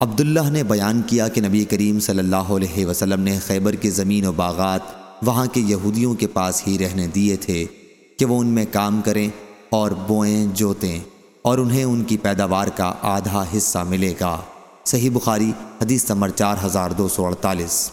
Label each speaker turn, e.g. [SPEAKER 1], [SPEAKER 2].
[SPEAKER 1] عبداللہ نے بیان کیا کہ نبی کریم صلی اللہ علیہ وسلم نے خیبر کی زمین و باغات وہاں کے یہودیوں کے پاس ہی رہنے دیے تھے کہ وہ ان میں کام کریں اور بوئیں، جوتیں اور انہیں ان کی پیداوار کا آدھا حصہ ملے گا۔ صحیح بخاری، حدیث نمبر چار ہزار دو سو اڑتالیس۔